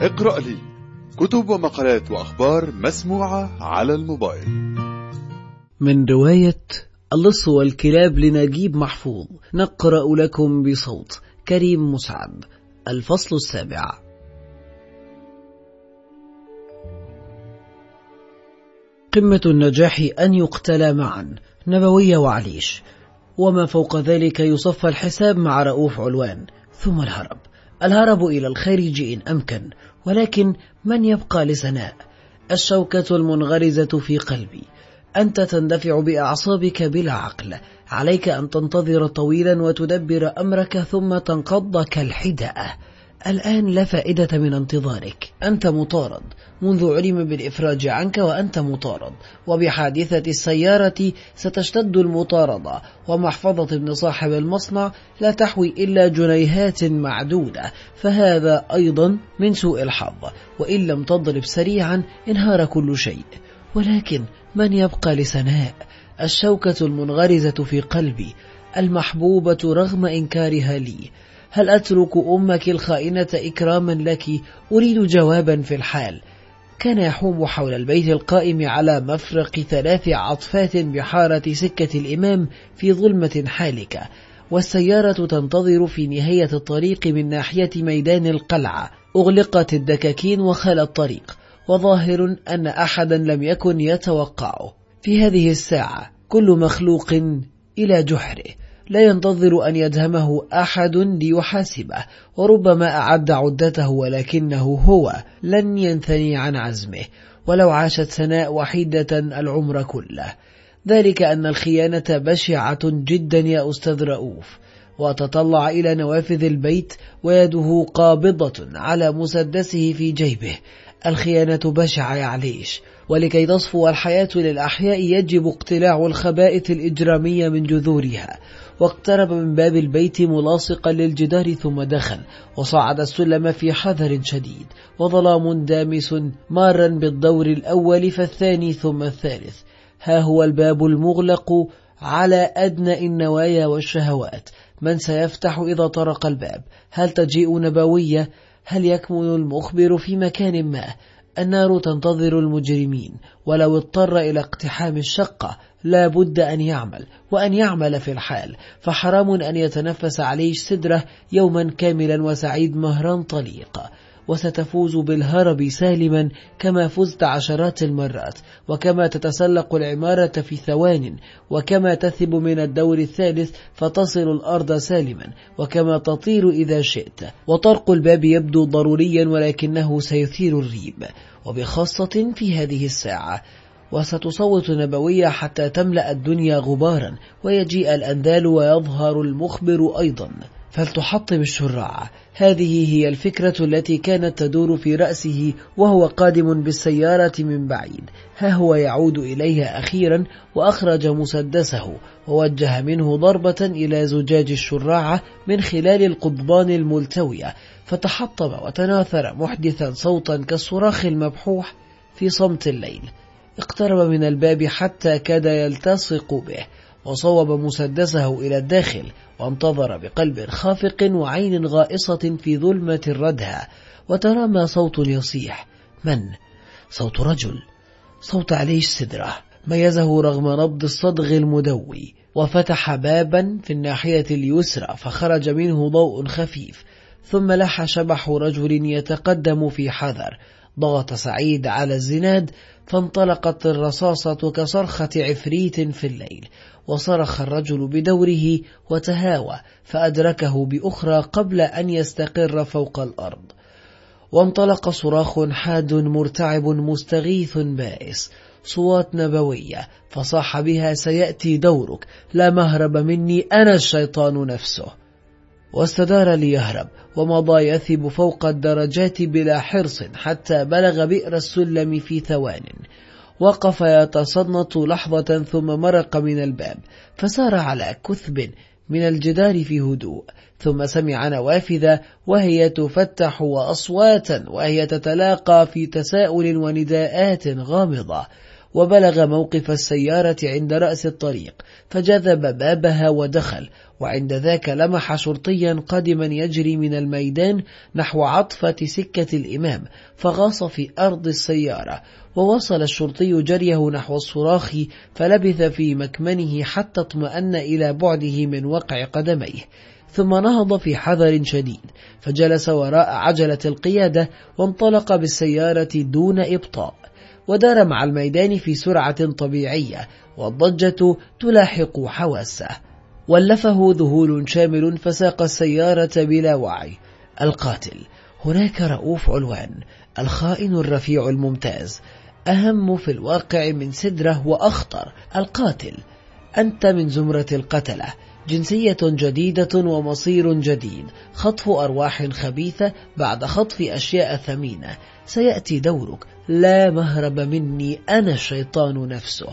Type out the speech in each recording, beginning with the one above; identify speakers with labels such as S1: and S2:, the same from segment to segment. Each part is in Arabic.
S1: اقرأ لي كتب ومقالات وأخبار مسموعة على الموبايل.
S2: من رواية اللص والكلاب لنجيب محفوظ نقرأ لكم بصوت كريم مسعد الفصل السابع. قمة النجاح أن يقتلى معا نبوية وعليش. وما فوق ذلك يصفى الحساب مع رؤوف علوان ثم الهرب. الهرب إلى الخارج إن أمكن ولكن من يبقى لسناء الشوكة المنغرزة في قلبي. أنت تندفع بأعصابك بلا عقل. عليك أن تنتظر طويلا وتدبر أمرك ثم تنقض كالحدأة الآن لا فائدة من انتظارك. أنت مطارد. منذ علم بالإفراج عنك وأنت مطارد. وبحادثة السيارة ستشتد المطاردة. ومحفظة ابن صاحب المصنع لا تحوي إلا جنيهات معدودة. فهذا أيضا من سوء الحظ. وإن لم تضرب سريعا انهار كل شيء. ولكن من يبقى لسناء الشوكة المنغرزة في قلبي. المحبوبة رغم إنكارها لي. هل أترك أمك الخائنة إكراما لك؟ أريد جوابا في الحال. كان يحوم حول البيت القائم على مفرق ثلاث عطفات بحارة سكة الإمام في ظلمة حالكة والسيارة تنتظر في نهاية الطريق من ناحية ميدان القلعة. أغلقت الدكاكين وخال الطريق وظاهر أن أحدا لم يكن يتوقعه. في هذه الساعة كل مخلوق إلى جحره. لا ينتظر أن يدهمه أحد ليحاسبه وربما أعد عدته ولكنه هو لن ينثني عن عزمه ولو عاشت سناء وحيدة العمر كله. ذلك أن الخيانة بشعة جدا يا أستاذ رؤوف وتطلع إلى نوافذ البيت ويده قابضة على مسدسه في جيبه. الخيانة بشعة يعليش ولكي تصفو الحياة للأحياء يجب اقتلاع الخبائث الإجرامية من جذورها. واقترب من باب البيت ملاصقا للجدار ثم دخل وصعد السلم في حذر شديد وظلام دامس مارا بالدور الأول فالثاني ثم الثالث. ها هو الباب المغلق على أدنى النوايا والشهوات. من سيفتح إذا طرق الباب؟ هل تجيء نبوية؟ هل يكمن المخبر في مكان ما؟ النار تنتظر المجرمين ولو اضطر إلى اقتحام الشقة لا بد أن يعمل وأن يعمل في الحال فحرام أن يتنفس عليه سدره يوما كاملا وسعيد مهرا طليقا وستفوز بالهرب سالما كما فزت عشرات المرات وكما تتسلق العمارة في ثوان وكما تثب من الدور الثالث فتصل الأرض سالما وكما تطير إذا شئت. وطرق الباب يبدو ضروريا ولكنه سيثير الريب. وبخاصة في هذه الساعة وستصوت نبوية حتى تملأ الدنيا غبارا ويجيء الأندال ويظهر المخبر أيضا. فلتحطم الشراع. هذه هي الفكرة التي كانت تدور في رأسه وهو قادم بالسيارة من بعيد. ها هو يعود إليها أخيرا وأخرج مسدسه. ووجه منه ضربة إلى زجاج الشراعة من خلال القضبان الملتوية. فتحطم وتناثر محدثا صوتا كالصراخ المبحوح في صمت الليل. اقترب من الباب حتى كاد يلتصق به. وصوب مسدسه إلى الداخل. وانتظر بقلب خافق وعين غائصة في ظلمة الردهة وترامى صوت يصيح. من؟ صوت رجل. صوت عليش سدرة ميزه رغم نبض الصدغ المدوي. وفتح بابا في الناحية اليسرى فخرج منه ضوء خفيف. ثم لح شبح رجل يتقدم في حذر. ضغط سعيد على الزناد فانطلقت الرصاصة كصرخة عفريت في الليل وصرخ الرجل بدوره وتهاوى فأدركه بأخرى قبل أن يستقر فوق الأرض. وانطلق صراخ حاد مرتعب مستغيث بائس صوات نبوية فصاح بها سيأتي دورك لا مهرب مني أنا الشيطان نفسه. واستدار ليهرب ومضى يثب فوق الدرجات بلا حرص حتى بلغ بئر السلم في ثوان. وقف يتصنت لحظة ثم مرق من الباب فسار على كثب من الجدار في هدوء ثم سمع نوافذ وهي تفتح وأصواتا وهي تتلاقى في تساؤل ونداءات غامضة. وبلغ موقف السيارة عند رأس الطريق فجذب بابها ودخل وعند ذاك لمح شرطيا قادما يجري من الميدان نحو عطفة سكة الإمام فغاص في أرض السيارة ووصل الشرطي جريه نحو الصراخ فلبث في مكمنه حتى اطمأن إلى بعده من وقع قدميه ثم نهض في حذر شديد فجلس وراء عجلة القيادة وانطلق بالسيارة دون إبطاء. ودار مع الميدان في سرعة طبيعية والضجة تلاحق حواسه. ولفه ذهول شامل فساق السيارة بلا وعي. القاتل. هناك رؤوف علوان. الخائن الرفيع الممتاز. أهم في الواقع من سدرة وأخطر. القاتل. أنت من زمرة القتلة. جنسية جديدة ومصير جديد. خطف أرواح خبيثة بعد خطف أشياء ثمينة. سيأتي دورك. لا مهرب مني. أنا الشيطان نفسه.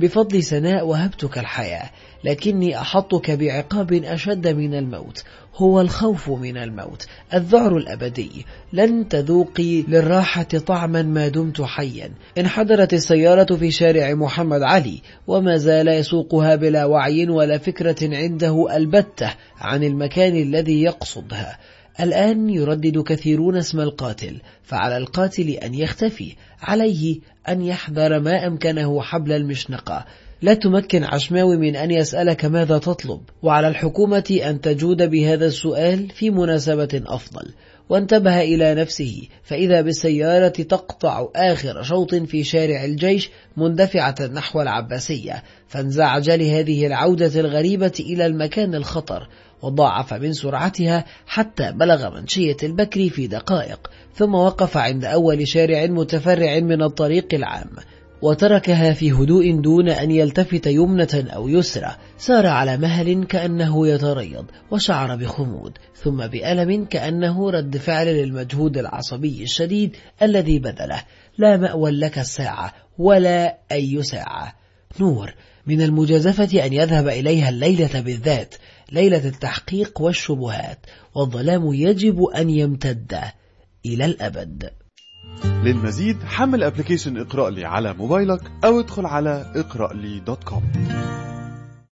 S2: بفضل سناء وهبتك الحياة لكني أحطك بعقاب أشد من الموت هو الخوف من الموت الذعر الأبدي. لن تذوقي للراحة طعما ما دمت حيا. انحدرت السيارة في شارع محمد علي وما زال يسوقها بلا وعي ولا فكرة عنده ألبتة عن المكان الذي يقصدها. الآن يردد كثيرون اسم القاتل فعلى القاتل أن يختفي عليه أن يحذر ما أمكنه حبل المشنقة. لا تمكن عشماوي من أن يسألك ماذا تطلب. وعلى الحكومة أن تجود بهذا السؤال في مناسبة أفضل. وانتبه إلى نفسه فإذا بالسيارة تقطع آخر شوط في شارع الجيش مندفعة نحو العباسية فانزعج لهذه العودة الغريبة إلى المكان الخطر. وضاعف من سرعتها حتى بلغ منشية البكري في دقائق ثم وقف عند أول شارع متفرع من الطريق العام وتركها في هدوء دون أن يلتفت يمنة أو يسرى سار على مهل كأنه يتريض وشعر بخمود ثم بألم كأنه رد فعل للمجهود العصبي الشديد الذي بذله لا مأوى لك الساعة ولا أي ساعة. نور من المجازفة أن يذهب إليها الليلة بالذات ليلة التحقيق والشبهات والظلام يجب أن يمتد إلى الأبد.
S1: للمزيد حمل application اقرأ لي على موبايلك أو ادخل على اقرأ لي dot com.